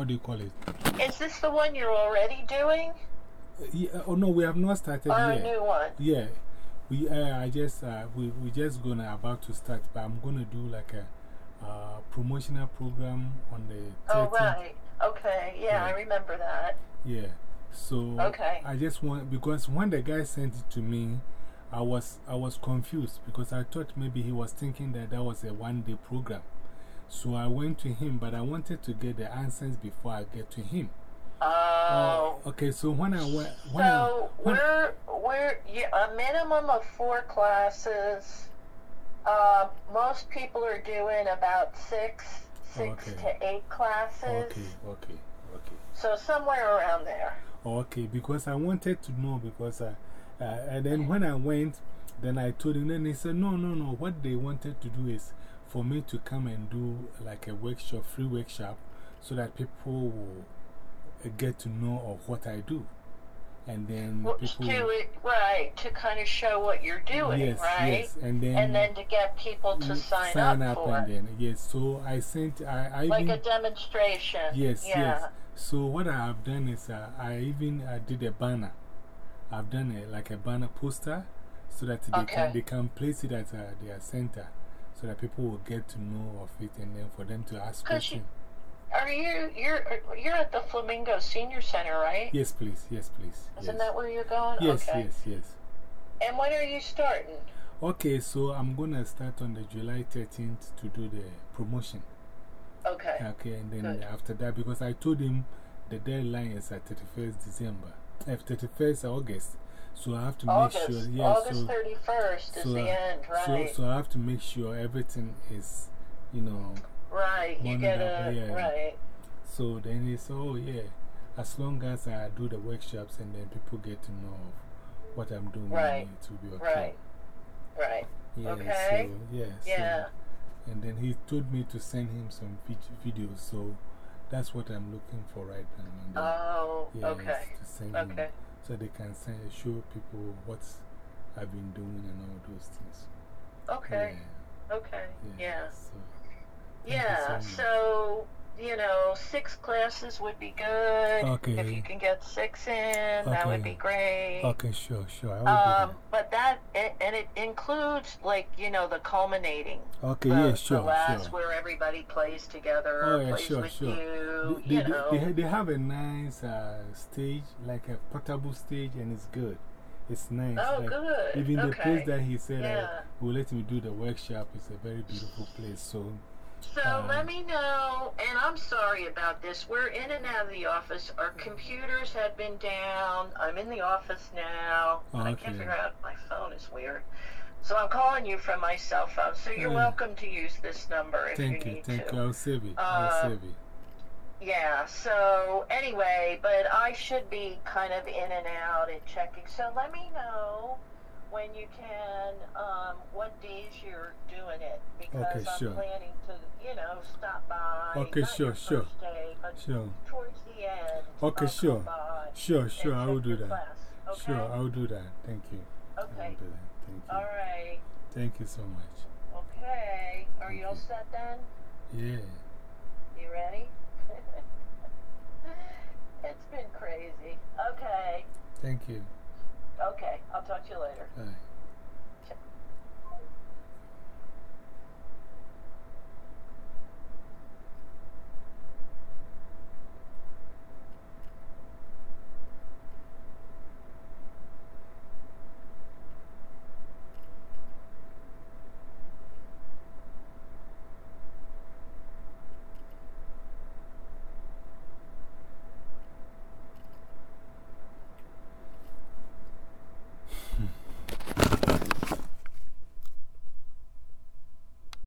what do you call it? Is this the one you're already doing? Yeah, oh no, we have not started or yet. a new one? Yeah. We, uh, I just, uh, we, we just gonna about to start, but I'm gonna do like a uh, promotional program on the 13th. Oh, right. Okay. Yeah, Yeah. I remember that. Yeah. So Okay. I just want, because when the guy sent it to me, I was, I was confused because I thought maybe he was thinking that that was a one day program. So I went to him, but I wanted to get the answers before I get to him. Oh. okay. So when I went, when So I, when, we're we're yeah, a minimum of four classes. Uh, most people are doing about six, six Okay. to eight classes. okay, okay, okay. So somewhere around there. Okay, because I wanted to know because I, uh, and then when I went, then I told him, then he said, no, no, no, what they wanted to do is for me to come and do like a workshop, free workshop, so that people will uh, get to know of what I do. And then Well, people. to it, right, to kind of show what you're doing, yes, right? yes, and then. And then to get people to sign, sign up, up for and it. then, yes, so I sent, I, I Like even- a demonstration. Yes, yeah. yes. So what I have done is uh, I even uh, did a banner. I've done a, like a banner poster so that they, Okay. can, they can place it at uh, their center so that people will get to know of it and then for them to ask questions. Are you you're you're at the Flamingo Senior Center, right? Yes, please. Yes, please. Isn't yes. that where you're going? Yes, okay. yes, yes. And when are you starting? Okay, so I'm going to start on the July 13th to do the promotion. Okay. Okay, and then Good. after that, because I told him the deadline is at 31st December, uh, 31st August. So I have to make August. sure. Yeah, August so, 31st is so, the end, right? So, so I have to make sure everything is, you know. right. You get a, yeah. right. So then he said, oh, yeah, as long as I do the workshops and then people get to know what I'm doing, Right. it will be okay. Right. Right. Yeah, Okay. So, yeah. Yeah. So, and then he told me to send him some vid- videos. So that's what I'm looking for right now. Oh, yes, okay. To send him Okay. so they can send, show people what I've been doing and all those things. Okay. Yeah. Okay. Yeah. Yeah. so much. So, you know, six classes would be good. Okay. If you can get six in, that would be great. Okay, sure, sure. Um, do but that, a- and it includes, like, you know, the culminating. Okay, the, yeah, sure, the last sure. where everybody plays together, Oh, yeah, plays sure, with sure. you, They, you they, know. they, they have a nice uh, stage, like a portable stage, and it's good. It's nice. oh, like, good. Even the place that he said uh, will let me do the workshop is a very beautiful place. So, So Um, let me know, and I'm sorry about this. We're in and out of the office. Our computers have been down. I'm in the office now. I can't Okay. figure out my phone is weird. So I'm calling you from my cell phone. So you're Yeah. welcome to use this number if thank you you, need thank to. you. I'll save it. I'll save it. Yeah, so anyway, but I should be kind of in and out and checking. So let me know when you can, um, what days you're doing it because Okay, I'm sure. planning to, you know, stop by. Okay, sure, sure. Day, but Sure, towards the end. Okay, sure. Sure, sure. I will do that. Class. Okay. Sure, I will do that. Thank you. Okay. Thank you. All right. Thank you so much. Okay. Are you all set then? Yeah. You ready? it's been crazy. Okay. Thank you. Talk to you later. Bye.